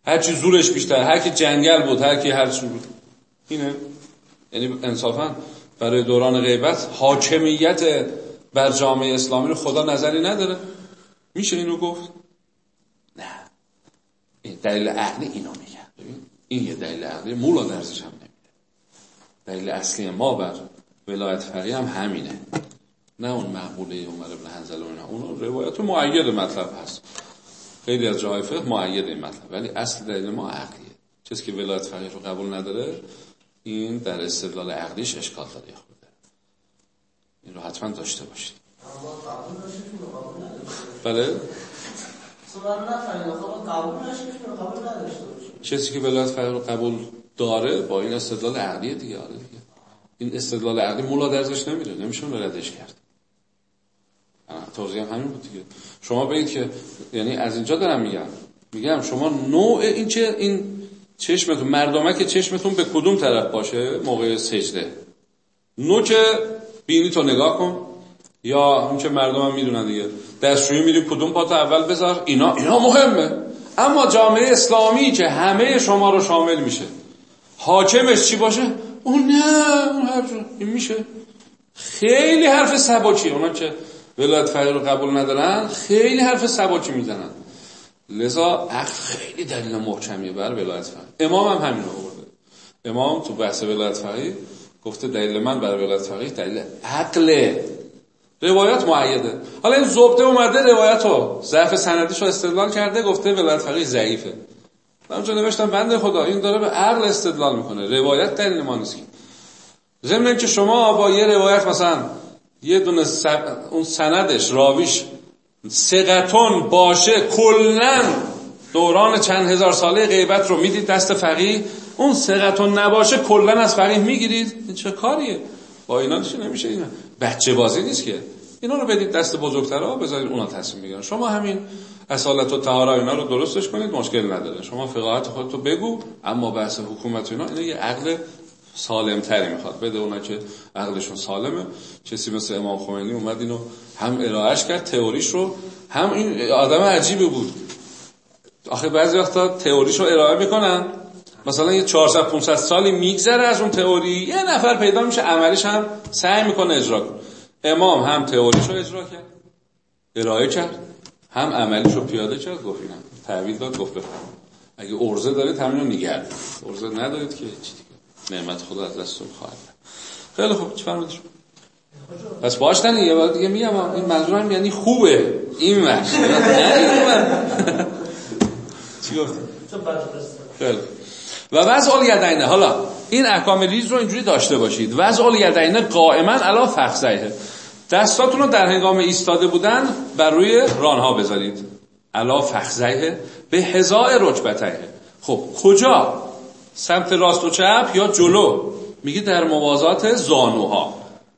هر چی زورش بیشتر هر کی جنگل بود هر کی هر چی بود. اینه. یعنی انصافا برای دوران غیبت حاکمیت بر جامعه اسلامی رو خدا نظری نداره. میشه اینو گفت؟ نه. این دلیل عقلی اینو میگن این یه دلیل عقلی مولا درزش هم نمیده. دلیل اصلی ما بر ولایت فقیه هم همینه. نه اون معقوله عمر ابن حنظل و اینا. اون روایت معید مطلب هست. خیلی از جاهای فقه معید این مطلب. ولی اصل دلیل ما عقلیه. چیزی که ولایت فقیه رو قبول نداره این در استدلال عقلیش اشکال داره. این رو حتما داشته باشید. بله؟ کسی که ولایت رو قبول داره با این استدلال عقلی دیگه آره دیگه. این استدلال عقلی مولا درزش نمیره نمیشه ردش کرد. توضیح هم همین بود دیگه. شما بگید که یعنی از اینجا دارم میگم. میگم شما نوع این چه این چشمتون مردمک چشمتون به کدوم طرف باشه؟ موقع سجده. نوک بینی تو نگاه کن. یا اون که مردم هم می‌دونن دیگه. دستشویی میری کدوم پات اول بذار. اینا اینا مهمه. اما جامعه اسلامی که همه شما رو شامل میشه. حاکمش چی باشه؟ اون نه اون حرف این میشه. خیلی حرف سباکی اونا که ولایت فقیه رو قبول ندارن خیلی حرف سباکی می‌زنن. لذا عقل خیلی دلیل محکمیه بر ولایت فقیه امام هم همین رو آورده. امام تو بحث ولایت فقیه گفته دلیل من برای ولایت فقیه دلیل عقله روایت معیده. حالا این زبده اومده روایت رو ضعف سندیش رو استدلال کرده گفته ولایت فقیه ضعیفه. من اونجا نوشتم بنده خدا این داره به عقل استدلال می‌کنه. روایت دلیل ما نیست ضمن که شما با یه روایت مثلا یه دونه. اون سندش راویش سقتون باشه کلا دوران چند هزار ساله غیبت رو می‌دید دست فقیه اون سقتون نباشه کلا از فقیه می‌گیرید. این چه کاریه؟ با اینا چی نمیشه؟ اینا بچه بازی نیست که. اینا رو بدید دست بزرگترها بذارید اونا تصمیم بگیرن. شما همین اصالت و طهارت اینا رو درستش کنید مشکل نداره. شما فقاهت خودتو بگو اما بحث حکومت اینا اینا یه عقل سالم تری می‌خواد. بده اونا که عقلشون سالمه. کسی مثل امام خمینی اومد اینو هم ارائهش کرد تئوریش رو. هم این آدم عجیبی بود. آخه بعضی وقتا تئوریش رو ارائه می‌کنن. مثلا یه 400 500 سالی میگذره از اون تئوری. یه نفر پیدا میشه عملیش هم سعی می‌کنه اجرا کنه. امام هم تئوریش رو اجرا کرد. ارائه کرد. هم عملیش رو پیاده کرد گفت اینم. تعویض داد گفت بفهم اگه ارزه دارید همین رو نگرد ارزه ندارید که چی دیگه. نعمت خدا از دستتون خواهد خیلی خوب چی فرمودید شما پس باش نه یه بار دیگه میگم این منظورم یعنی خوبه. این وقت نه این چی گفتی؟ چون برادرست خیلی و وضع الیدین حالا این احکام ریز رو اینجوری داشته باشید. وضع الیدین قائما علی فخذیه دستاتون رو در هنگام ایستاده بودن بر روی رانها بذارید. علا فخذیه به هزار رکبتیه خب کجا؟ سمت راست و چپ یا جلو؟ میگه در موازات زانوها.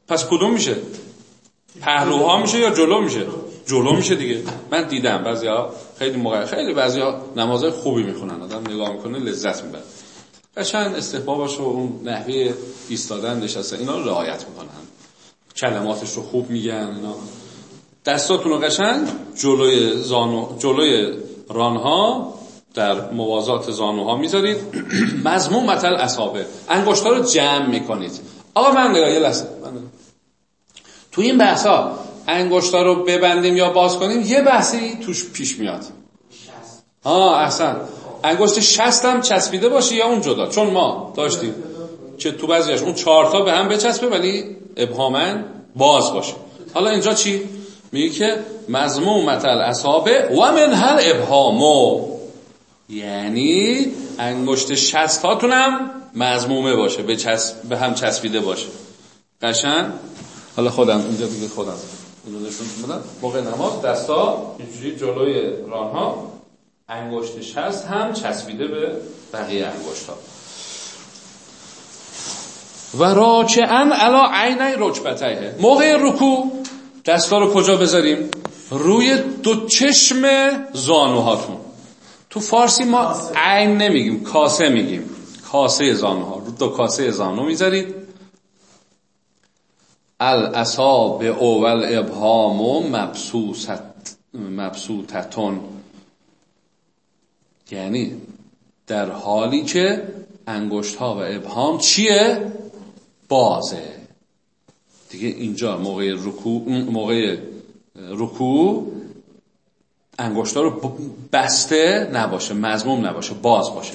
پس کدوم میشه؟ پهلوها میشه یا جلو میشه؟ جلو میشه دیگه. من دیدم بعضیا خیلی موقع خیلی بعضیا نمازهای خوبی می‌خونن. آدم نگاه می‌کنه لذت می‌بره. قشنگ استحبابش و اون نحوه ایستادن نشسته. اینا رو رعایت می‌کنن. کلماتش رو خوب میگن اینا. دستاتون رو قشنگ جلوی زانو جلوی رانها در موازات زانوها می‌ذارید. مضمون متل اصابه انگشتا رو جمع می‌کنید. آقا من نگاه یه لحظه. من نگاه. تو این بحث ها انگشتا رو ببندیم یا باز کنیم یه بحثی توش پیش میاد. آه احسن. انگشت شست هم چسبیده باشه یا اون جدا؟ چون ما داشتیم. که تو بعضیش اون چهارتا به هم بچسبه ولی ابهامن باز باشه. حالا اینجا چی؟ میگه که مضموم متل اصابه و من هل ابهامو یعنی انگشت شست هاتون هم مضمومه باشه به, چسب به هم چسبیده باشه. قشن حالا خودم اینجا دیگه خودم. نشون بدم موقع نماز دستا اینجوری جلوی رانها. انگشت شست هم چسبیده به بقیه انگشت ها و راکعن علا عینی رکبتیه. موقع رکوع دستا رو کجا بذاریم؟ روی دو چشم زانوهاتون. تو فارسی ما عین نمیگیم کاسه میگیم. کاسه زانوها. رو دو کاسه زانو می‌ذارید. الاصاب اول ابهام و مبسوطت مبسوطتون. یعنی در حالی که انگشت ها و ابهام چیه؟ بازه. دیگه اینجا موقع رکوع موقع رکوع انگشتا رو بسته نباشه مضموم نباشه باز باشه.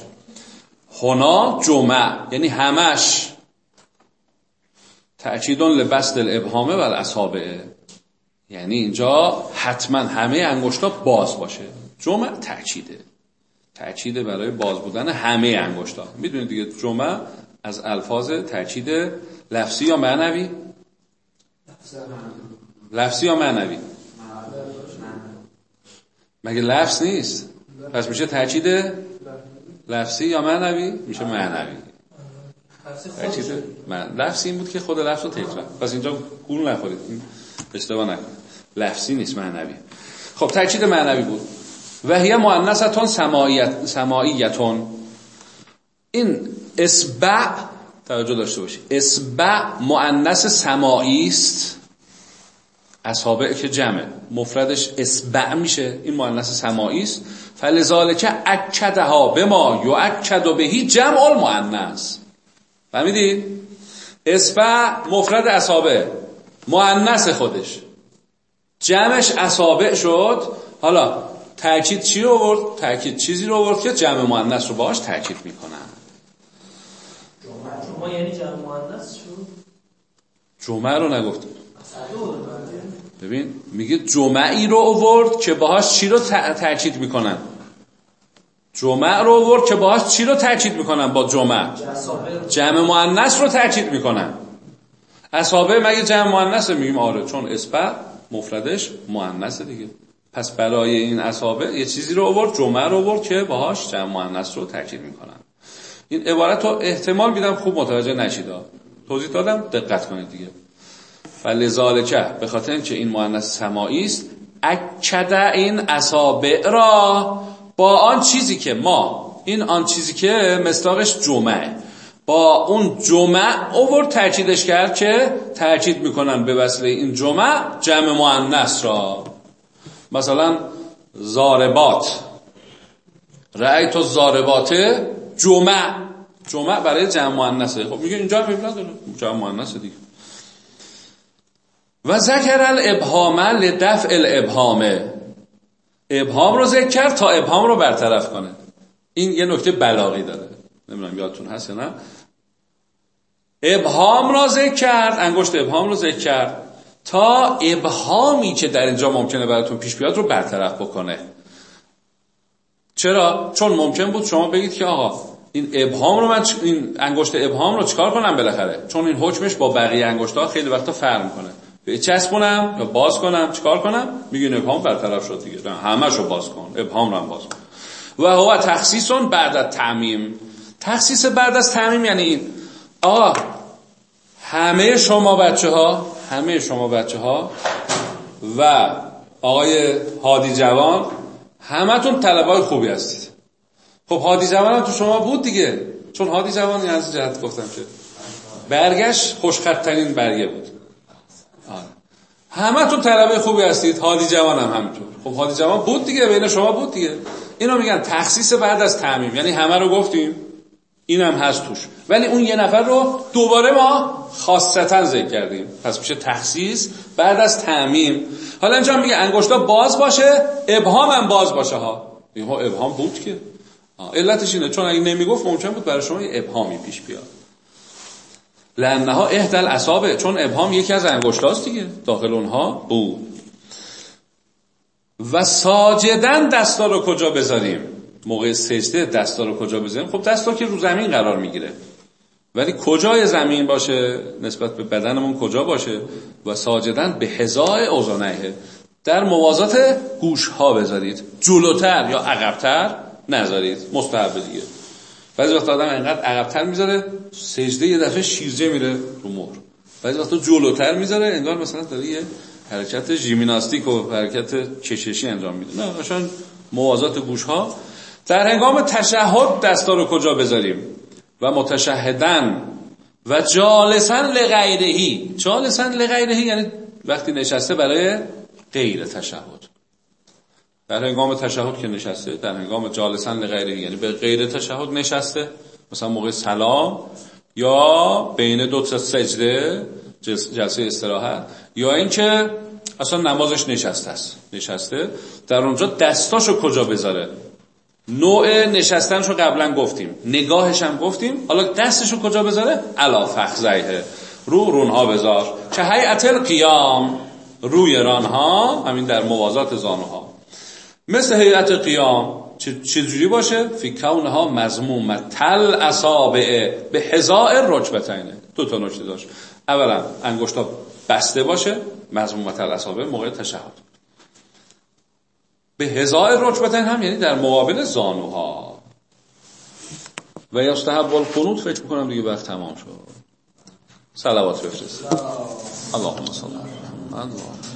هنا جمع یعنی همش. تأکیدون لبست الابهامه و الاصابه یعنی اینجا حتما همه انگشتا باز باشه. جمع تأکیده. تأکیده برای باز بودن همه انگشتا. می‌دونید دیگه جمع از الفاظ تاکید لفظی یا معنوی؟ لفظی یا معنوی؟ مگه لفظ نیست؟ پس میشه تاکید لفظی یا معنوی؟ میشه معنوی. تاکید من لفظی این بود که خود لفظ رو تکرار پس اینجا گول نخورید. اشتباه نکنید. لفظی نیست معنوی. خب تاکید معنوی بود. و هی مؤنثتون سماعیتون. این اسبع توجه داشته باشید اسبع مؤنث سماعی است. اصابع که جمعه. مفردش اسبع میشه. این مؤنث سماعی است. فلذالک اکدها بما یؤکد بهی جمع المؤنث. فهمیدید اسبع مفرد اصابع. مؤنث خودش. جمعش اصابع شد. حالا تاکید چی رو آورد؟ تاکید چیزی رو آورد که جمع مؤنث رو باهاش تاکید می‌کنن. شما یعنی جمع مؤنث شد جمعه رو نگفت ببین میگه جمعی رو آورد که باهاش چی رو تاکید می‌کنن. جمع رو آورد که باهاش چی رو تاکید می‌کنن با جمعه؟ جمع مؤنث رو تاکید می‌کنن. اصابه مگه جمع مؤنث میگیم؟ آره چون اسبع مفردش مؤنث دیگه. پس برای این اصابه یه چیزی رو آورد جمعه رو آورد که باهاش جمع مؤنث رو تاکید می‌کنن. این عبارت رو احتمال میدم خوب متوجه نشید. توضیح دادم؟ دقت کنید دیگه. فلذالک به خاطر اینکه این مؤنث سماعی است اکد این اصابع را با آن چیزی که ما این آن چیزی که مستاقش جمعه. با اون جمعه اوور تاکیدش کرد که تاکید می‌کنن به وسیله این جمعه جمع مؤنث را. مثلا زاربات. رأیت زاربات جمعه. جمعه برای جمع مؤنثه. خب میگه اینجا هم نداره جمع مؤنثه دیگه. و ذکر الابهام لدفع الابهامه ابهام رو ذکر کرد تا ابهام رو برطرف کنه. این یه نکته بلاغی داره. نمی‌دونم یادتون هست نه. ابهام را ذکر کرد انگشت ابهام رو ذکر. کرد تا ابهامی که در اینجا ممکنه براتون پیش بیاد رو برطرف بکنه. چرا؟ چون ممکن بود شما بگید که آقا این ابهام رو من این انگشت ابهام رو چکار کنم بالاخره؟ چون این حکمش با بقیه انگشت‌ها خیلی وقتا فرق کنه. به چسبونم یا باز کنم چکار کنم؟ میگین ابهام برطرف شد دیگه. همه رو باز کن. ابهام رو هم باز کن. و هو تخصیص بعد از تعمیم. تخصیص بعد از تعمیم یعنی این. آقا همه شما بچه ها همه شما بچه ها و آقای هادی جوان همتون طلبای خوبی هستید. خب هادی جوان تو شما بود دیگه. چون هادی جوان از جهت گفتم که برگشت خوشخطترین برگه بود. آره. همه تو طلبه خوبی هستید. هادی جوان هم همینطور. خب هادی جوان بود دیگه بین شما بود دیگه. اینو میگن تخصیص بعد از تعمیم. یعنی همه رو گفتیم. اینم هست توش. ولی اون یه نفر رو دوباره ما خاصتا ذکر کردیم. پس میشه تخصیص بعد از تعمیم. حالا اینجا میگه انگشتا باز باشه ابهام هم باز باشه ها. ابهام بود که. علتش اینه. چون اگه نمی‌گفت ممکن بود برای شما یه ابهامی پیش بیاد. لانها اهدل اصابه. چون ابهام یکی از انگشتاست دیگه. داخل اونها بود. و ساجدن دستا رو کجا بذاریم؟ موقع سجده دستا رو کجا بذاریم؟ خب دستا که رو زمین قرار می‌گیره. ولی کجای زمین باشه؟ نسبت به بدنمون کجا باشه؟ و ساجدن به هزای اوزانه در موازات گوش ها بذارید. جلوتر یا عقبتر نذارید. مستحب دیگه. بعضی وقت آدم اینقدر عقبتر می‌ذاره سجده یه دفعه شیرجه میره رو مهر. بعضی وقتا جلوتر می‌ذاره انگار مثلا داره یه حرکت ژیمناستیک و حرکت کششی انجام میده. نه موازات گوش ها در هنگام تشهد دستا رو کجا بذاریم؟ و متشهدن. و جالسن لغیرهی. جالسن لغیرهی یعنی وقتی نشسته برای غیر تشهد. در هنگام تشهد که نشسته در هنگام جالسن لغیره یعنی به غیر تشهد نشسته مثلا موقع سلام یا بین دو تا سجده جلسه استراحت یا اینکه اصلا نمازش نشسته است. نشسته. در اونجا دستاشو کجا بذاره؟ نوع نشستنشو قبلا گفتیم. نگاهش هم گفتیم. حالا دستشو کجا بذاره؟ علا فخذیه رو رونها بذار. که هیئت القیام. روی رانها. همین در موازات زانوها. مثل هیئت قیام چه چجوری باشه؟ فی کونها مضموم. تل اصابع. به هزائر رکبتینه دو تا نکته داشت. اولا انگشتا بسته باشه. مضموم تل اصابع موقع تشهد. به هزائر رکبتین هم یعنی در مقابل زانوها. و یستحب القنوت فکر می‌کنم دیگه وقت تمام شد. صلوات بفرست اللهم صل علی محمد. و آل